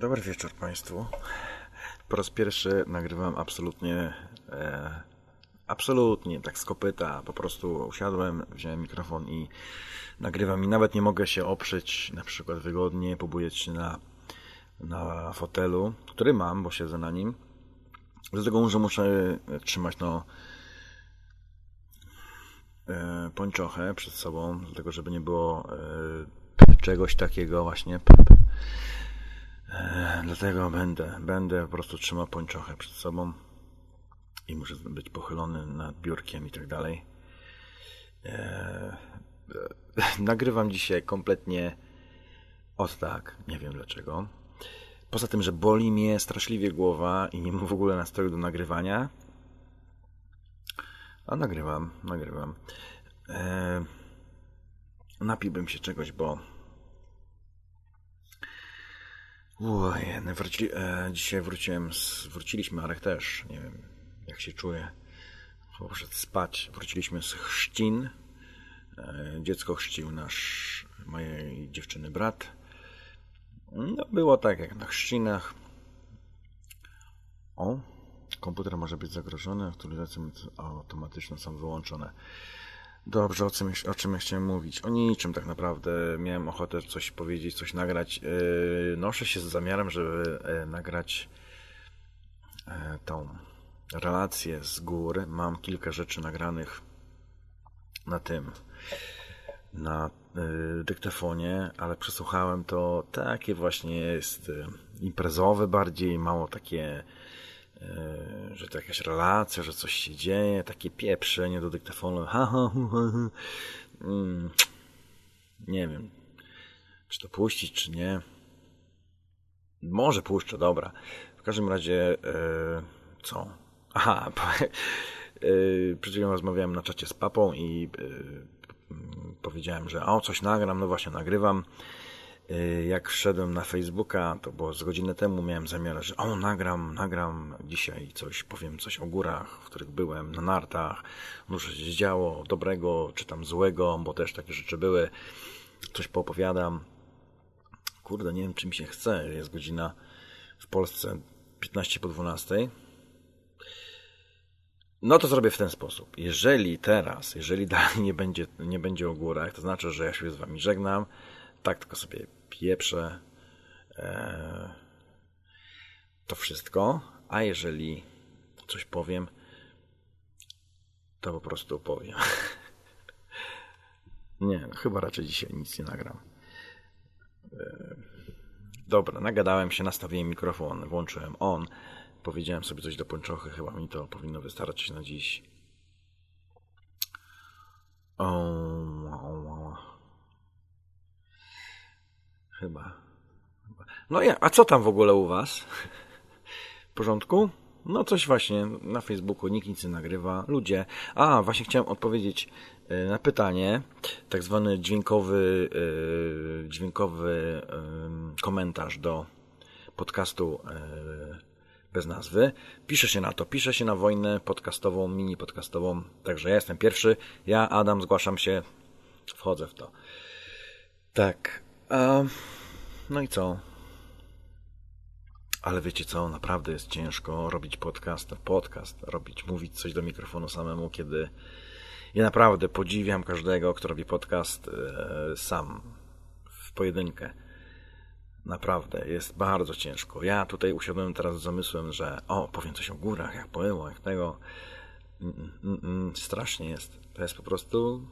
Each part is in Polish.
Dobry wieczór Państwu. Po raz pierwszy nagrywam absolutnie, e, absolutnie tak z kopyta. Po prostu usiadłem, wziąłem mikrofon i nagrywam i nawet nie mogę się oprzeć na przykład wygodnie, pobujać się na, na fotelu, który mam, bo siedzę na nim. Dlatego że muszę trzymać no e, pończochę przed sobą, dlatego żeby nie było e, czegoś takiego właśnie. P, p. E, dlatego będę, będę po prostu trzymał pończochę przed sobą i muszę być pochylony nad biurkiem i tak dalej. E, e, nagrywam dzisiaj kompletnie od tak, nie wiem dlaczego. Poza tym, że boli mnie straszliwie głowa i nie mam w ogóle nastroju do nagrywania. A nagrywam, nagrywam. Napiłbym się czegoś, bo Oj, wróci, e, dzisiaj wróciłem, z, wróciliśmy, Arek też, nie wiem jak się czuje. Poszedł spać, wróciliśmy z chrzcin. E, dziecko chrzcił nasz, mojej dziewczyny brat. No, było tak jak na chrzcinach. O, komputer może być zagrożony, aktualizacje automatyczne są wyłączone. Dobrze, o czym, o czym ja chciałem mówić? O niczym tak naprawdę. Miałem ochotę coś powiedzieć, coś nagrać. Yy, noszę się z zamiarem, żeby yy, nagrać yy, tą relację z góry. Mam kilka rzeczy nagranych na tym, na dyktafonie, ale przesłuchałem to takie właśnie jest imprezowe bardziej, mało takie E, że to jakaś relacja, że coś się dzieje, takie pieprzenie do dyktafonu. Ha, ha, ha, ha. Mm, nie wiem, czy to puścić, czy nie. Może puszczę, dobra. W każdym razie, e, co? Aha, e, przed chwilą rozmawiałem na czacie z papą i e, powiedziałem, że o, coś nagram, no właśnie nagrywam. Y, jak wszedłem na Facebooka, to było z godzinę temu, miałem zamiar, że o, nagram, nagram dzisiaj coś, powiem coś o górach, w których byłem, na nartach, dużo się działo, dobrego czy tam złego, bo też takie rzeczy były, coś poopowiadam. Kurde, nie wiem, czy mi się chce, jest godzina w Polsce 15 po 12. No to zrobię w ten sposób. Jeżeli teraz, jeżeli dalej nie będzie, nie będzie o górach, to znaczy, że ja się z wami żegnam, tak tylko sobie pieprzę e, to wszystko, a jeżeli coś powiem, to po prostu powiem. nie, no, chyba raczej dzisiaj nic nie nagram. E, dobra, nagadałem się, nastawiłem mikrofon, włączyłem on, powiedziałem sobie coś do pończochy, chyba mi to powinno wystarczyć na dziś. Chyba. No ja, a co tam w ogóle u was? W porządku? No coś właśnie, na Facebooku nikt nic nie nagrywa. Ludzie. A, właśnie chciałem odpowiedzieć e, na pytanie. Tak zwany dźwiękowy, e, dźwiękowy komentarz do podcastu e, bez nazwy. Pisze się na to, pisze się na wojnę podcastową, mini podcastową. Także ja jestem pierwszy. Ja, Adam, zgłaszam się. Wchodzę w to. Tak. No i co? Ale wiecie co, naprawdę jest ciężko robić podcast, podcast, robić, mówić coś do mikrofonu samemu, kiedy ja naprawdę podziwiam każdego, kto robi podcast e, sam, w pojedynkę. Naprawdę, jest bardzo ciężko. Ja tutaj usiadłem teraz z zamysłem, że o, powiem coś o górach, jak było, jak tego. Mm, mm, mm, strasznie jest. To jest po prostu...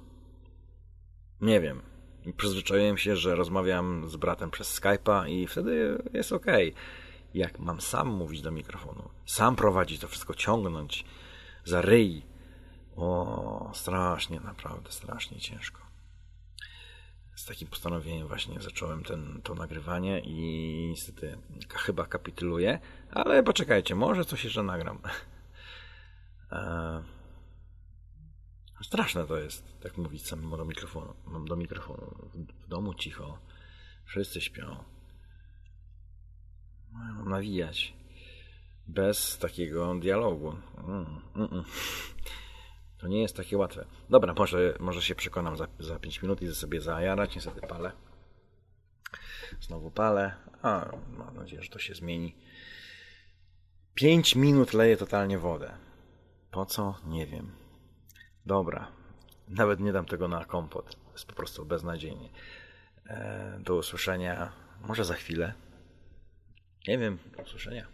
Nie wiem przyzwyczaiłem się, że rozmawiam z bratem przez Skype'a i wtedy jest ok. Jak mam sam mówić do mikrofonu, sam prowadzić to wszystko, ciągnąć za ryj, o, strasznie, naprawdę, strasznie ciężko. Z takim postanowieniem właśnie zacząłem ten, to nagrywanie i niestety chyba kapituluję, ale poczekajcie, może coś jeszcze nagram. Eee Straszne to jest, tak mówić samemu do mikrofonu. Mam do mikrofonu. W domu cicho. Wszyscy śpią. Mam nawijać. Bez takiego dialogu. Mm, mm, mm. To nie jest takie łatwe. Dobra, może, może się przekonam za, za 5 minut i sobie zajarać. Niestety palę. Znowu palę. A, mam nadzieję, że to się zmieni. 5 minut leję totalnie wodę. Po co? Nie wiem. Dobra. Nawet nie dam tego na kompot. Jest po prostu beznadziejnie. E, do usłyszenia może za chwilę. Nie wiem, do usłyszenia.